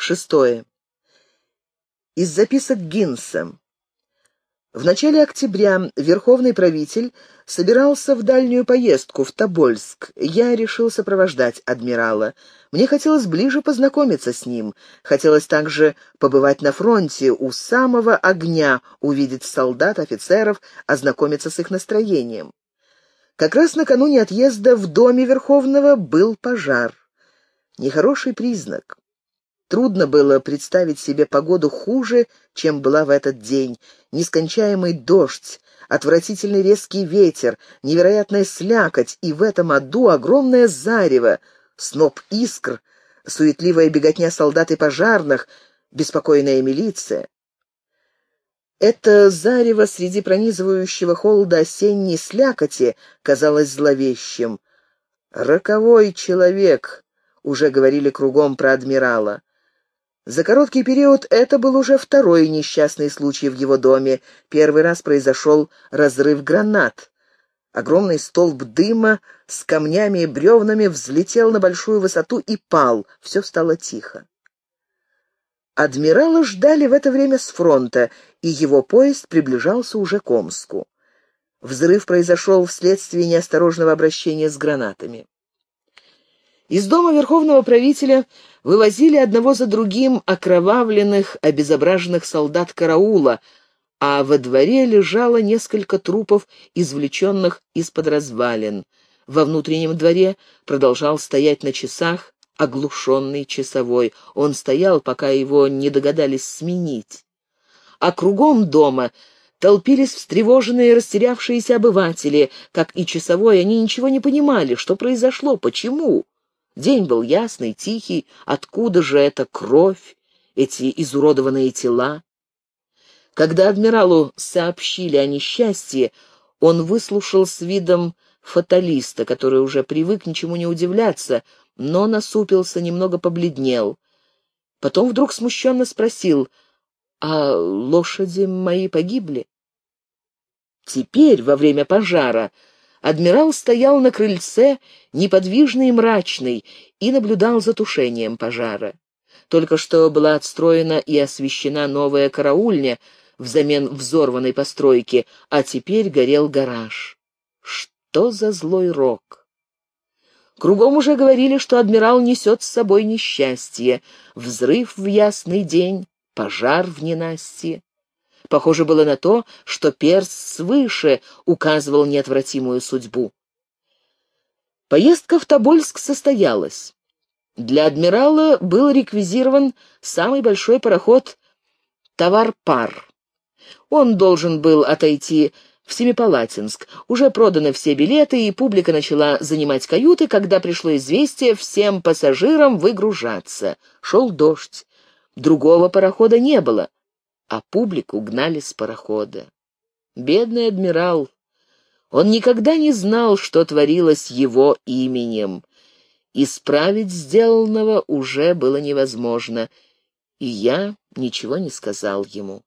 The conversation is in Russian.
Шестое. Из записок Гинса. В начале октября верховный правитель собирался в дальнюю поездку в Тобольск. Я решил сопровождать адмирала. Мне хотелось ближе познакомиться с ним. Хотелось также побывать на фронте, у самого огня, увидеть солдат, офицеров, ознакомиться с их настроением. Как раз накануне отъезда в доме Верховного был пожар. Нехороший признак. Трудно было представить себе погоду хуже, чем была в этот день. Нескончаемый дождь, отвратительный резкий ветер, невероятная слякоть, и в этом аду огромное зарево, сноп искр, суетливая беготня солдат и пожарных, беспокойная милиция. Это зарево среди пронизывающего холода осенней слякоти казалось зловещим. «Роковой человек», — уже говорили кругом про адмирала. За короткий период это был уже второй несчастный случай в его доме. Первый раз произошел разрыв гранат. Огромный столб дыма с камнями и бревнами взлетел на большую высоту и пал. Все стало тихо. Адмирала ждали в это время с фронта, и его поезд приближался уже к Омску. Взрыв произошел вследствие неосторожного обращения с гранатами. Из дома верховного правителя вывозили одного за другим окровавленных, обезображенных солдат караула, а во дворе лежало несколько трупов, извлеченных из-под развалин. Во внутреннем дворе продолжал стоять на часах оглушенный часовой. Он стоял, пока его не догадались сменить. А кругом дома толпились встревоженные, растерявшиеся обыватели. Как и часовой, они ничего не понимали, что произошло, почему. День был ясный, тихий. Откуда же эта кровь, эти изуродованные тела? Когда адмиралу сообщили о несчастье, он выслушал с видом фаталиста, который уже привык ничему не удивляться, но насупился, немного побледнел. Потом вдруг смущенно спросил, «А лошади мои погибли?» Теперь, во время пожара, Адмирал стоял на крыльце, неподвижный и мрачный, и наблюдал за тушением пожара. Только что была отстроена и освещена новая караульня взамен взорванной постройки, а теперь горел гараж. Что за злой рок? Кругом уже говорили, что адмирал несет с собой несчастье, взрыв в ясный день, пожар в ненастье. Похоже было на то, что перс свыше указывал неотвратимую судьбу. Поездка в Тобольск состоялась. Для адмирала был реквизирован самый большой пароход «Товар-пар». Он должен был отойти в Семипалатинск. Уже проданы все билеты, и публика начала занимать каюты, когда пришло известие всем пассажирам выгружаться. Шел дождь. Другого парохода не было а публику гнали с парохода. Бедный адмирал! Он никогда не знал, что творилось его именем. Исправить сделанного уже было невозможно, и я ничего не сказал ему.